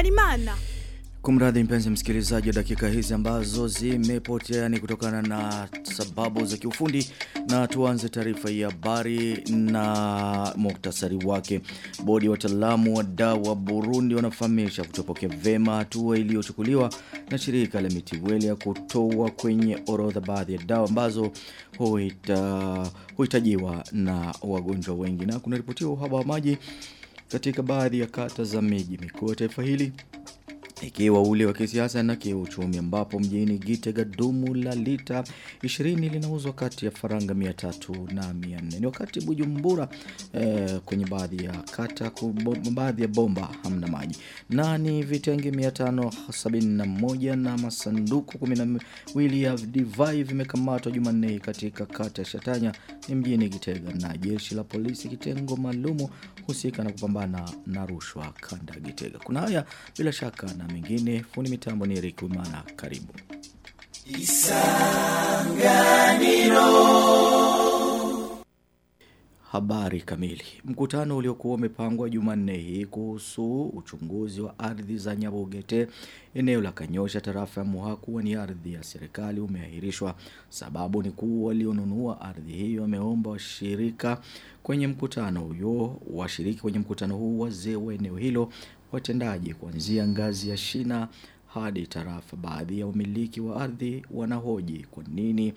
Habyarimana. Kumradhi mpenzi msikilizaji wa dakika hizi ambazo zimepotea ni kutokana na sababu za kiufundi na tuanze taarifa ya habari na muktasari wake. Bodi ya wataalamu wa dawa Burundi wanafahamisha kutopokea vema hatua iliyochukuliwa na shirika la Mitiweli ya kutoa kwenye orodha baadhi ya dawa ambazo huhitajiwa na wagonjwa wengi na kunaripotiwa uhaba wa maji katika baadhi ya kata za miji mikuu ya taifa hili ikiwa ule wa kisiasa na kiuchumi ambapo mjini Gitega dumu la lita 20 linauzwa kati ya faranga 300 na 400 ni wakati Bujumbura eh, kwenye baadhi ya kata baadhi ya bomba hamna maji. Na ni vitenge 571 na masanduku 12 ya divai vimekamatwa Jumanne katika kata ya Shatanya ni mjini Gitega. Na jeshi la polisi kitengo maalumu husika na kupambana na rushwa kanda Gitega. Kuna haya bila shaka na mengine fundi mitambo ni Eric Wimana karibu Isanganiro Habari kamili. Mkutano uliokuwa umepangwa Jumanne hii kuhusu uchunguzi wa ardhi za Nyabogete eneo la Kanyosha tarafa ya Muha kuwa ni ardhi ya serikali umeahirishwa. Sababu ni kuwa walionunua ardhi hiyo wameomba washirika kwenye mkutano huo washiriki kwenye mkutano huu wazee wa eneo hilo watendaji kuanzia ngazi ya shina hadi tarafa. Baadhi ya wamiliki wa ardhi wanahoji kwa nini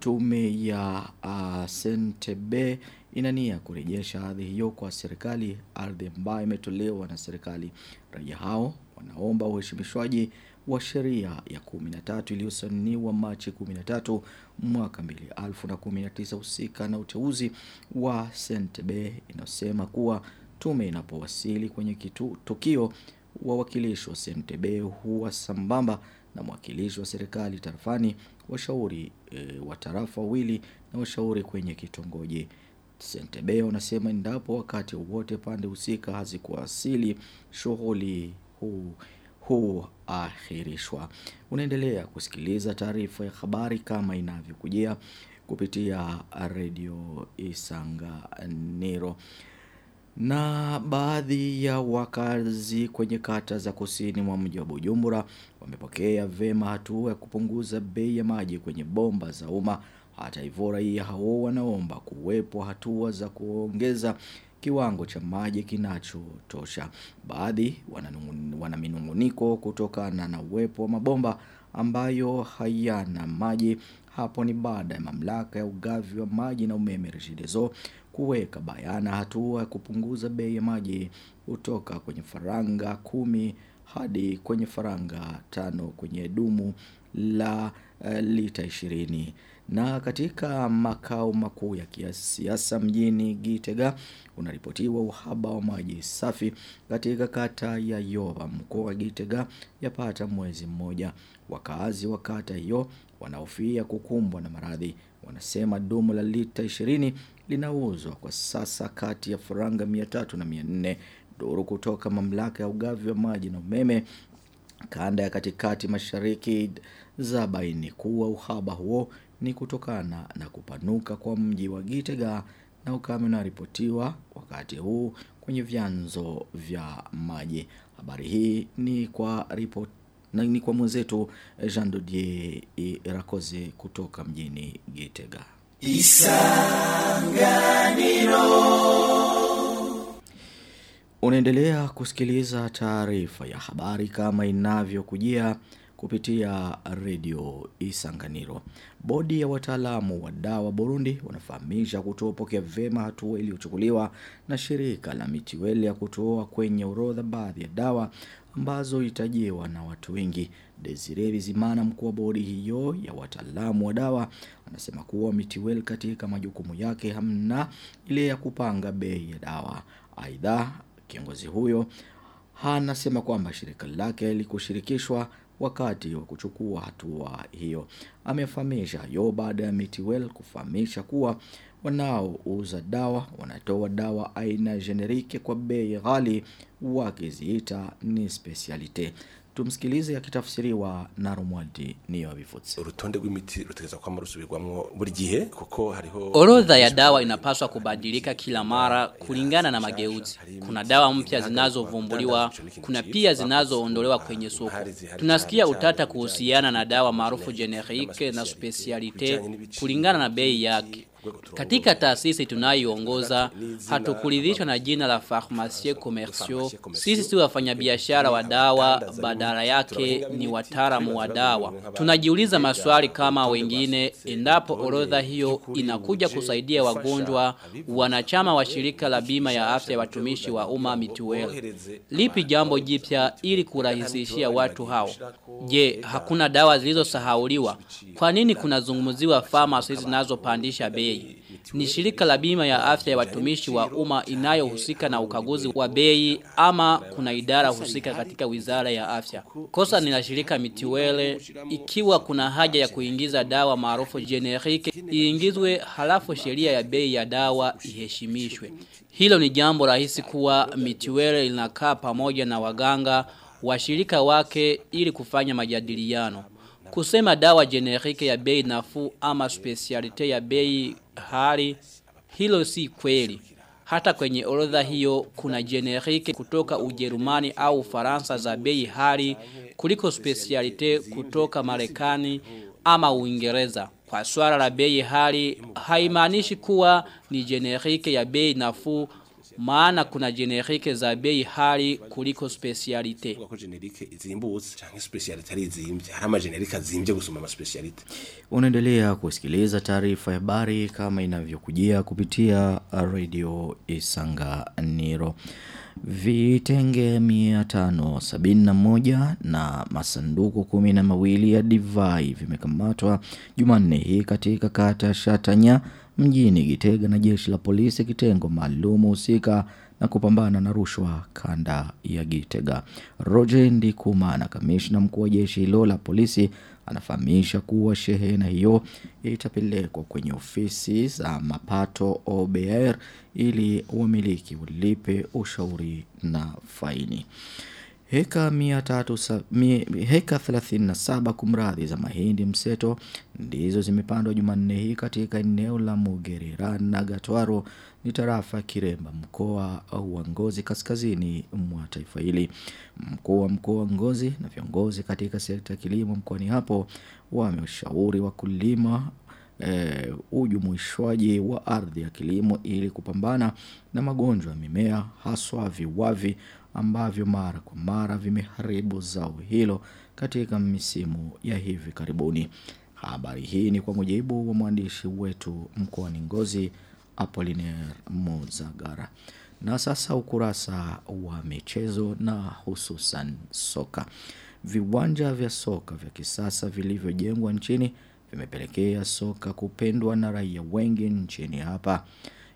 tume ya uh, Sentebe inania kurejesha ardhi hiyo kwa serikali, ardhi ambayo imetolewa na serikali. Raia hao wanaomba uheshimishwaji wa sheria ya 13 iliyosainiwa Machi 13 mwaka 2019 husika na uteuzi wa Sentebe inasema kuwa tume inapowasili kwenye kitu, tukio wawakilishi wa CMTB huwa sambamba na mwakilishi wa serikali tarafani washauri e, wa tarafa wawili na washauri kwenye kitongoji CMTB wanasema endapo wakati wote pande husika hazikuwasili shughuli huu huahirishwa. Unaendelea kusikiliza taarifa ya habari kama inavyokujia kupitia redio Isanganiro. Na baadhi ya wakazi kwenye kata za kusini mwa mji wa Bujumbura wamepokea vema hatua ya kupunguza bei ya maji kwenye bomba za umma. Hata hivyo raia hao wanaomba kuwepo hatua za kuongeza kiwango cha maji kinachotosha. Baadhi wana minunguniko kutokana na uwepo wa mabomba ambayo hayana maji. Hapo ni baada ya mamlaka ya ugavi wa maji na umeme Regideso kuweka bayana hatua ya kupunguza bei ya maji kutoka kwenye faranga kumi hadi kwenye faranga tano kwenye dumu la uh, lita 20 na katika makao makuu ya kisiasa mjini Gitega unaripotiwa uhaba wa maji safi katika kata ya Yova mkoa wa Gitega yapata mwezi mmoja. Wakaazi wa kata hiyo wanaofia kukumbwa na maradhi wanasema dumu la lita 20 linauzwa kwa sasa kati ya faranga 300 na 400 duru kutoka mamlaka ya ugavi wa maji na umeme kanda ya katikati mashariki za baini kuwa uhaba huo ni kutokana na kupanuka kwa mji wa Gitega na ukame unaripotiwa wakati huu kwenye vyanzo vya maji. Habari hii ni kwa ripoti na ni kwa mwenzetu Jean dodie Irakoze kutoka mjini Gitega. Isanganiro Unaendelea kusikiliza taarifa ya habari kama inavyokujia kupitia redio Isanganiro. Bodi ya wataalamu wa dawa Burundi wanafahamisha kutopokea vema hatua iliyochukuliwa na shirika la mitiweli ya kutoa kwenye orodha baadhi ya dawa ambazo itajiwa na watu wengi. Desire Bizimana mkuu wa bodi hiyo ya wataalamu wa dawa anasema kuwa mitiweli katika majukumu yake hamna ile ya kupanga bei ya dawa. Aidha kiongozi huyo anasema kwamba shirika lake likushirikishwa wakati wa kuchukua hatua hiyo. Amefahamisha hayo baada ya Mitiwell kufahamisha kuwa wanaouza dawa wanatoa dawa aina generike kwa bei ghali wakiziita ni specialite. Tumsikilize akitafsiriwa na Romwadi niyo bifutse. urutonde rw'imiti rutegeza kwama rusubirwamwo buri gihe kuko hariho Orodha ya dawa inapaswa kubadilika kila mara kulingana na mageuzi. Kuna dawa mpya zinazovumbuliwa, kuna pia zinazoondolewa kwenye soko. Tunasikia utata kuhusiana na dawa maarufu generike na specialite kulingana na bei yake. Katika taasisi tunayoongoza hatukuridhishwa na jina la pharmacie commerciaux. Sisi si wafanyabiashara wa dawa, badala yake ni wataalamu wa dawa. Tunajiuliza maswali kama wengine, endapo orodha hiyo inakuja kusaidia wagonjwa wanachama wa shirika la bima ya afya ya watumishi wa umma mituweli. Lipi jambo jipya ili kurahisishia watu hao? Je, hakuna dawa zilizosahauliwa? Kwa nini kunazungumziwa pharmacies zinazopandisha bei? Ni shirika la bima ya afya ya watumishi wa umma inayohusika na ukaguzi wa bei ama kuna idara husika katika wizara ya afya. Kosa ni la shirika mitiwele ikiwa kuna haja ya kuingiza dawa maarufu generike iingizwe halafu sheria ya bei ya dawa iheshimishwe. Hilo ni jambo rahisi kuwa mitiwele linakaa pamoja na waganga washirika wake ili kufanya majadiliano. Kusema dawa generike ya bei nafuu ama specialite ya bei hali hilo si kweli. Hata kwenye orodha hiyo kuna generike kutoka Ujerumani au Faransa za bei hali kuliko specialite kutoka Marekani ama Uingereza. Kwa swala la bei hali haimaanishi kuwa ni generike ya bei nafuu maana kuna generike za bei hali kuliko specialite. kwa generike izimbutse canke specialite ari izimbye hari ama generike kusuma gusoma ama specialite Unaendelea kusikiliza taarifa ya habari kama inavyokujia kupitia radio Isanganiro. Vitenge 571 na masanduku kumi na mawili ya divai vimekamatwa Jumanne hii katika kata ya Shatanya mjini Gitega na jeshi la polisi kitengo maalum husika na kupambana na rushwa kanda ya Gitega. Roger Ndikuma na kamishna mkuu wa jeshi hilo la polisi anafahamisha kuwa shehena hiyo itapelekwa kwenye ofisi za mapato OBR ili wamiliki ulipe ushauri na faini. Heka mia tatu sa, heka 37 kumradhi za mahindi mseto ndizo zimepandwa Jumanne hii katika eneo la Mugerera na Gatwaro ni tarafa ya Kiremba mkoa wa Ngozi kaskazini mwa taifa hili. Mkuu wa mkoa wa Ngozi na viongozi katika sekta ya kilimo mkoani hapo wameshauri wakulima e, ujumuishwaji wa ardhi ya kilimo ili kupambana na magonjwa ya mimea haswa viwavi ambavyo mara kwa mara vimeharibu zao hilo katika misimu ya hivi karibuni. Habari hii ni kwa mujibu wa mwandishi wetu mkoani Ngozi apoliner Muzagara. Na sasa ukurasa wa michezo na hususan soka. Viwanja vya soka vya kisasa vilivyojengwa nchini vimepelekea soka kupendwa na raia wengi nchini hapa.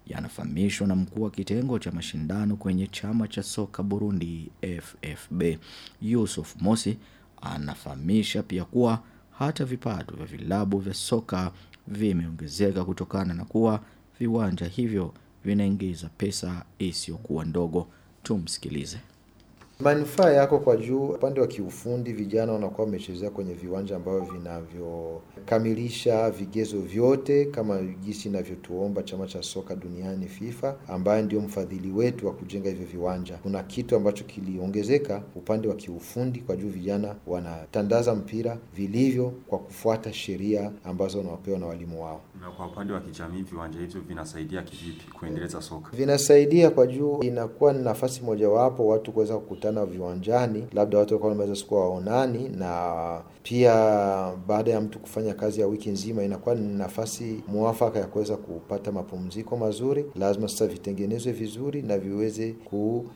Yanafahamishwa na mkuu wa kitengo cha mashindano kwenye chama cha soka Burundi FFB. Yusuf Mosi anafahamisha pia kuwa hata vipato vya vilabu vya soka vimeongezeka kutokana na kuwa viwanja hivyo vinaingiza pesa isiyokuwa ndogo. Tumsikilize. Manufaa yako kwa juu, upande wa kiufundi, vijana wanakuwa wamechezea kwenye viwanja ambavyo vinavyokamilisha vigezo vyote kama jinsi inavyotuomba chama cha soka duniani FIFA, ambaye ndio mfadhili wetu wa kujenga hivyo viwanja. Kuna kitu ambacho kiliongezeka upande wa kiufundi, kwa juu vijana wanatandaza mpira vilivyo kwa kufuata sheria ambazo wanapewa na walimu wao. Na kwa upande wa kijamii viwanja hivyo vinasaidia kivipi kuendeleza soka? Vinasaidia kwa juu, inakuwa ni nafasi mojawapo watu kuweza kukutana viwanjani, labda watu walikuwa wanaweza sikuwa waonani, na pia baada ya mtu kufanya kazi ya wiki nzima, inakuwa ni nafasi mwafaka ya kuweza kupata mapumziko mazuri. Lazima sasa vitengenezwe vizuri na viweze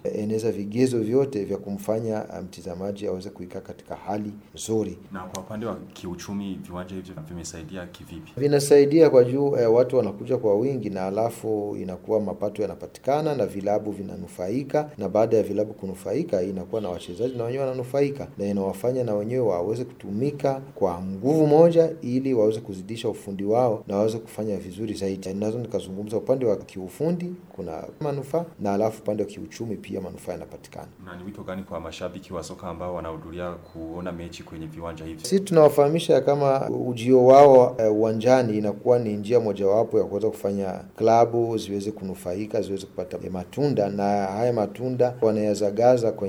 kueneza vigezo vyote vya kumfanya mtizamaji aweze kuikaa katika hali nzuri. Na kwa upande wa kiuchumi viwanja hivyo vimesaidia kivipi? Vinasaidia kwa juu eh, watu wanakuja kwa wingi na alafu inakuwa mapato yanapatikana na vilabu vinanufaika, na baada ya vilabu kunufaika inakuwa na wachezaji na wenyewe wananufaika, na inawafanya na wenyewe waweze kutumika kwa nguvu moja, ili waweze kuzidisha ufundi wao na waweze kufanya vizuri zaidi. Nazo nikazungumza upande wa kiufundi kuna manufaa, na alafu upande wa kiuchumi pia manufaa yanapatikana. Na ni wito gani kwa mashabiki wa soka ambao wanahudhuria kuona mechi kwenye viwanja hivi? Sisi tunawafahamisha kama ujio wao eh, uwanjani inakuwa ni njia mojawapo ya kuweza kufanya klabu ziweze kunufaika, ziweze kupata matunda, na haya matunda wanayazagaza kwenye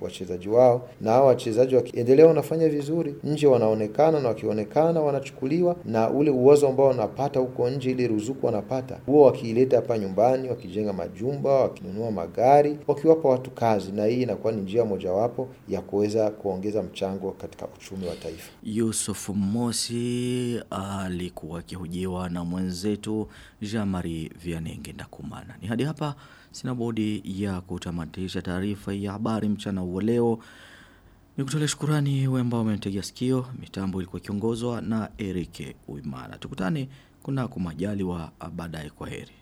wachezaji wao, na hao wachezaji wakiendelea wanafanya vizuri nje, wanaonekana na wakionekana wanachukuliwa, na ule uwezo ambao wanapata huko nje, ile ruzuku wanapata huo, wakiileta hapa nyumbani, wakijenga majumba, wakinunua magari, wakiwapa watu kazi, na hii inakuwa ni njia mojawapo ya kuweza kuongeza mchango katika uchumi wa taifa. Yusuf Mosi alikuwa akihojiwa na mwenzetu Jean-Marie Vianenge Ndakumana. Ni hadi hapa sina bodi ya kutamatisha taarifa ya habari habari mchana wa leo. Nikutolea shukurani wewe ambao umenitegea sikio. Mitambo ilikuwa kiongozwa na Erike Uimara. Tukutane kuna kumajali wa baadaye kwa heri.